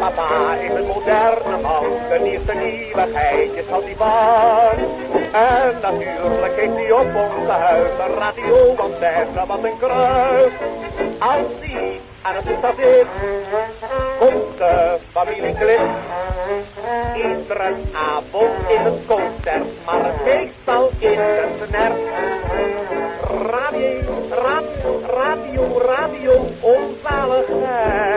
Papa is een moderne man, de nieuwste nieuwigheidjes had hij van. En natuurlijk heeft hij op onze huis een radioantenne wat een kruis. Als hij aan het toestel zit, komt de familie Clip. Iedere avond in het concert, maar meestal in het nerf. Radio, radio, radio, radio, onzaligheid.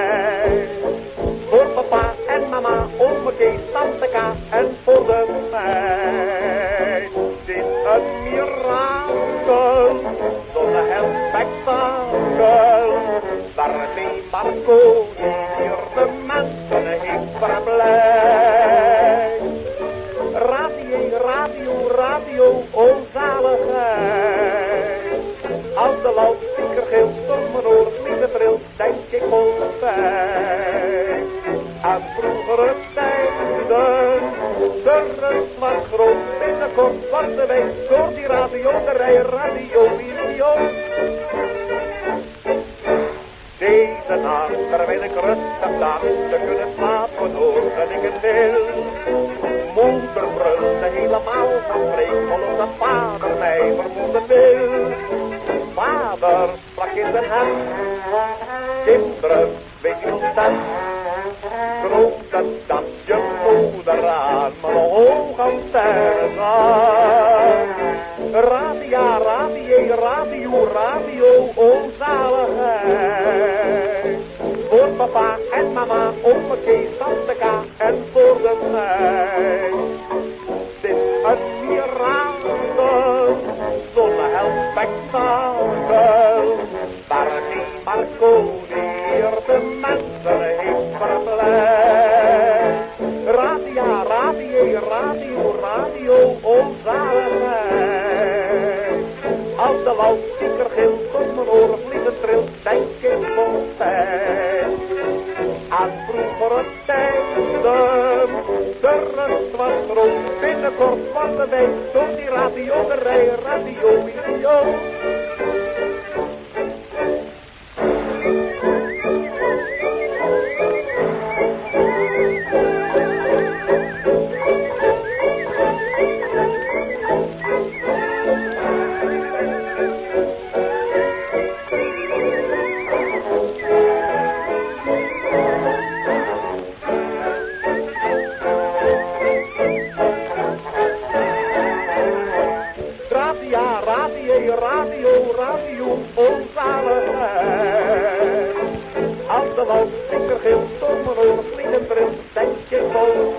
Altijd. Aan vroegere tijden, de was groot, was de week, door die radio, de rij, radio, idioot. Deze nacht, terwijl ik rustig lag, te kunnen slapen hoor dat ik het wil. Moeder brulde helemaal van vrees, omdat vader mij vermoeden wil. Vader plak in zijn hand, kinderen, weet hoe dat? Grote dat je moeder aan mijn antenne zag. Radia, radio, radio, radio, onzaligheid. Voor papa en mama, ome Kees, tante K en voor de meid. Dit een mirakel, zonnehel spektakel. Waar die de loudspeaker gilt, tot mijn oren vliegen trilt, denk ik altijd. Aan vroegere tijden, de rust was groot, binnenkort van de week, door die radio, de rij, radio, idioot. radia, radio, radio, radio, onzaligheid. Als de wal, stikkergeel, zomeroor, vliegenbril, denk je vol